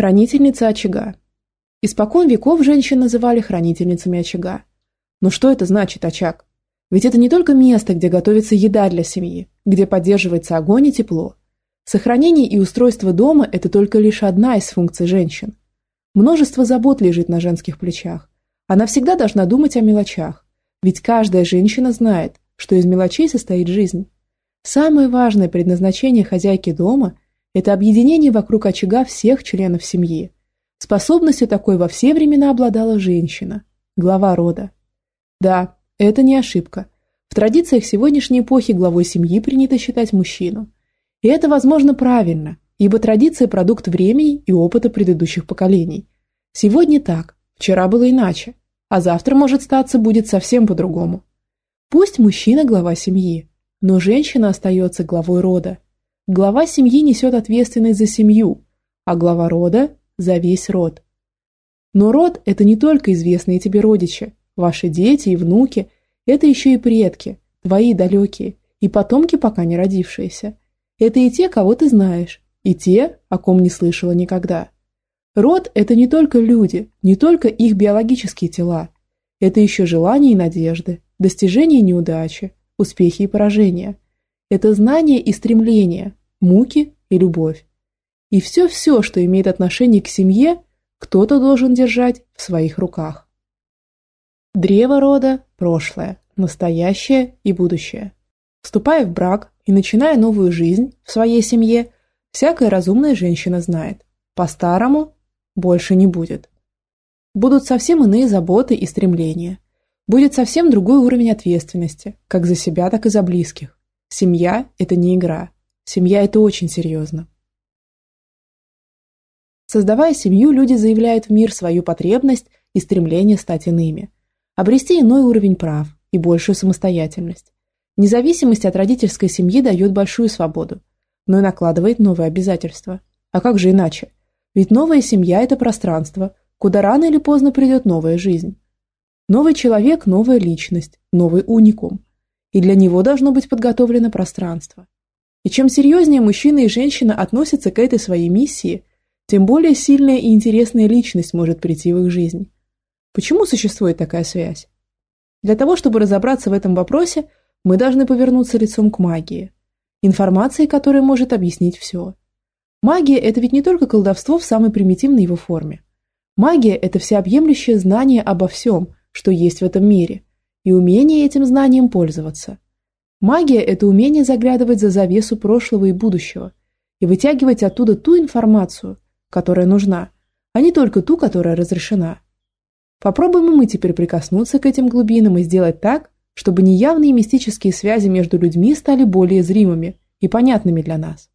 Хранительница очага. Испокон веков женщин называли хранительницами очага. Но что это значит очаг? Ведь это не только место, где готовится еда для семьи, где поддерживается огонь и тепло. Сохранение и устройство дома – это только лишь одна из функций женщин. Множество забот лежит на женских плечах. Она всегда должна думать о мелочах. Ведь каждая женщина знает, что из мелочей состоит жизнь. Самое важное предназначение хозяйки дома – это объединение вокруг очага всех членов семьи. Способностью такой во все времена обладала женщина, глава рода. Да, это не ошибка. В традициях сегодняшней эпохи главой семьи принято считать мужчину. И это, возможно, правильно, ибо традиция – продукт времени и опыта предыдущих поколений. Сегодня так, вчера было иначе, а завтра, может статься, будет совсем по-другому. Пусть мужчина – глава семьи, но женщина остается главой рода. Глава семьи несет ответственность за семью, а глава рода – за весь род. Но род – это не только известные тебе родичи, ваши дети и внуки, это еще и предки, твои далекие, и потомки пока не родившиеся. Это и те, кого ты знаешь, и те, о ком не слышала никогда. Род – это не только люди, не только их биологические тела. Это еще желания и надежды, достижения и неудачи, успехи и поражения. Это знания и стремления, муки и любовь. И все-все, что имеет отношение к семье, кто-то должен держать в своих руках. Древо рода – прошлое, настоящее и будущее. Вступая в брак и начиная новую жизнь в своей семье, всякая разумная женщина знает – по-старому больше не будет. Будут совсем иные заботы и стремления – Будет совсем другой уровень ответственности, как за себя, так и за близких. Семья – это не игра. Семья – это очень серьезно. Создавая семью, люди заявляют в мир свою потребность и стремление стать иными, обрести иной уровень прав и большую самостоятельность. Независимость от родительской семьи дает большую свободу, но и накладывает новые обязательства. А как же иначе? Ведь новая семья – это пространство, куда рано или поздно придет новая жизнь. Новый человек – новая личность, новый уникум. И для него должно быть подготовлено пространство. И чем серьезнее мужчина и женщина относятся к этой своей миссии, тем более сильная и интересная личность может прийти в их жизнь. Почему существует такая связь? Для того, чтобы разобраться в этом вопросе, мы должны повернуться лицом к магии. Информации, которая может объяснить все. Магия – это ведь не только колдовство в самой примитивной его форме. Магия – это всеобъемлющее знание обо всем – что есть в этом мире, и умение этим знанием пользоваться. Магия – это умение заглядывать за завесу прошлого и будущего и вытягивать оттуда ту информацию, которая нужна, а не только ту, которая разрешена. Попробуем мы теперь прикоснуться к этим глубинам и сделать так, чтобы неявные мистические связи между людьми стали более зримыми и понятными для нас.